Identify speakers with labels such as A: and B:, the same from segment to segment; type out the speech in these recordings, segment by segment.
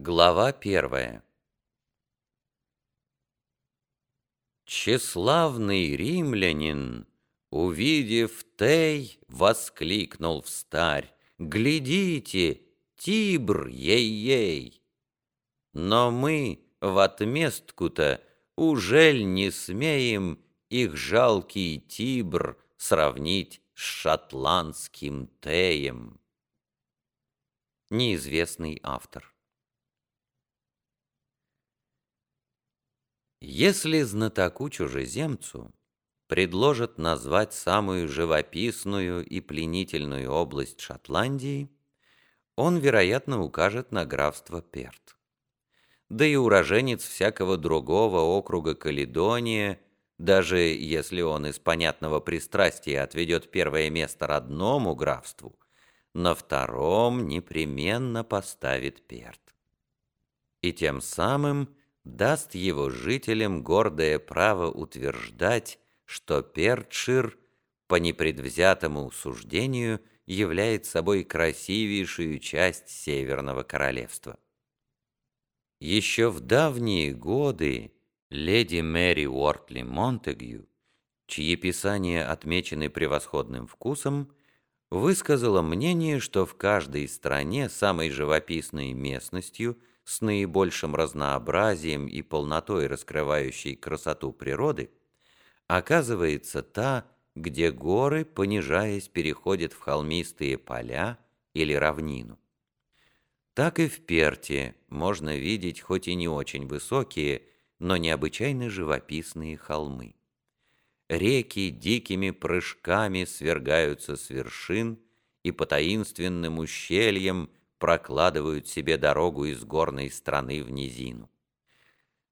A: Глава первая Тщеславный римлянин, увидев Тей, воскликнул встарь. «Глядите, Тибр, ей-ей!» Но мы в отместку-то ужель не смеем их жалкий Тибр сравнить с шотландским Теем? Неизвестный автор Если знатоку-чужеземцу предложат назвать самую живописную и пленительную область Шотландии, он, вероятно, укажет на графство Перт. Да и уроженец всякого другого округа Каледония, даже если он из понятного пристрастия отведет первое место родному графству, на втором непременно поставит Перт. И тем самым даст его жителям гордое право утверждать, что Пертшир по непредвзятому суждению являет собой красивейшую часть Северного Королевства. Еще в давние годы леди Мэри Уортли Монтегю, чьи писания отмечены превосходным вкусом, высказала мнение, что в каждой стране самой живописной местностью – с наибольшим разнообразием и полнотой раскрывающей красоту природы, оказывается та, где горы, понижаясь, переходят в холмистые поля или равнину. Так и в Перте можно видеть хоть и не очень высокие, но необычайно живописные холмы. Реки дикими прыжками свергаются с вершин и по таинственным ущельям прокладывают себе дорогу из горной страны в низину.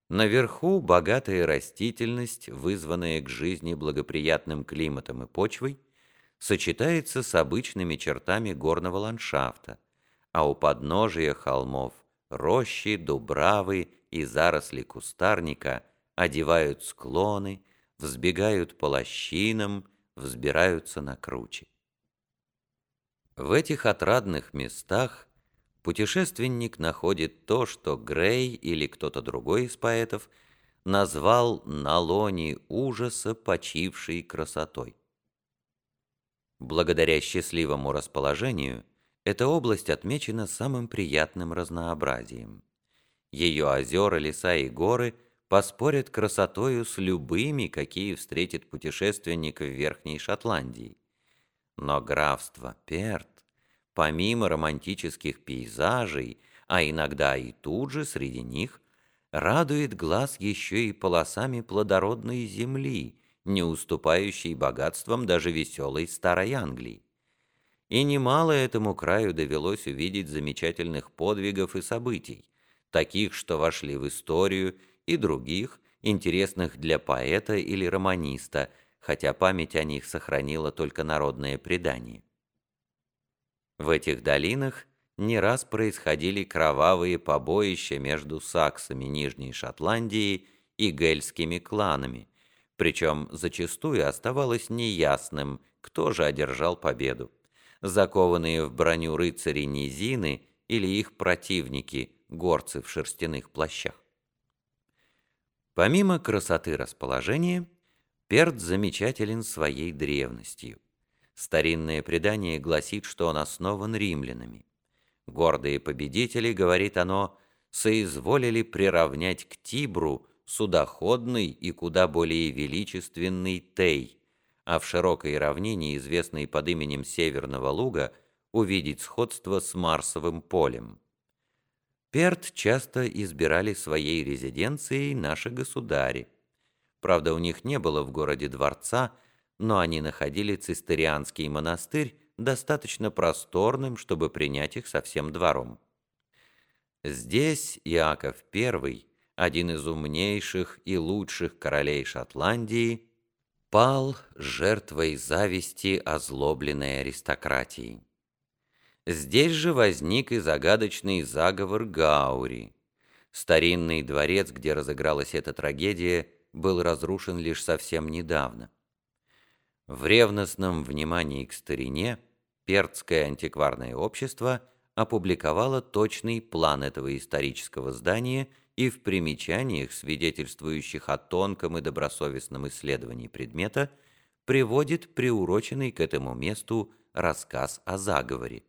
A: Наверху богатая растительность, вызванная к жизни благоприятным климатом и почвой, сочетается с обычными чертами горного ландшафта, а у подножия холмов рощи, дубравы и заросли кустарника одевают склоны, взбегают по лощинам, взбираются на круче. В этих отрадных местах путешественник находит то, что Грей или кто-то другой из поэтов назвал на лоне ужаса почившей красотой. Благодаря счастливому расположению эта область отмечена самым приятным разнообразием. Ее озера, леса и горы поспорят красотою с любыми, какие встретит путешественник в Верхней Шотландии. Но графство Перт помимо романтических пейзажей, а иногда и тут же среди них, радует глаз еще и полосами плодородной земли, не уступающей богатством даже веселой старой Англии. И немало этому краю довелось увидеть замечательных подвигов и событий, таких, что вошли в историю, и других, интересных для поэта или романиста, хотя память о них сохранила только народное предание. В этих долинах не раз происходили кровавые побоища между саксами Нижней Шотландии и гельскими кланами, причем зачастую оставалось неясным, кто же одержал победу. Закованные в броню рыцари низины или их противники, горцы в шерстяных плащах. Помимо красоты расположения, Перт замечателен своей древностью. Старинное предание гласит, что он основан римлянами. Гордые победители, говорит оно, соизволили приравнять к Тибру судоходный и куда более величественный Тей, а в широкой равнине, известной под именем Северного Луга, увидеть сходство с Марсовым полем. Перт часто избирали своей резиденцией наши государи. Правда, у них не было в городе дворца, но они находили цистерианский монастырь достаточно просторным, чтобы принять их со всем двором. Здесь Иаков I, один из умнейших и лучших королей Шотландии, пал жертвой зависти озлобленной аристократии. Здесь же возник и загадочный заговор Гаури. Старинный дворец, где разыгралась эта трагедия, был разрушен лишь совсем недавно. В ревностном внимании к старине Перцкое антикварное общество опубликовала точный план этого исторического здания и в примечаниях, свидетельствующих о тонком и добросовестном исследовании предмета, приводит приуроченный к этому месту рассказ о заговоре.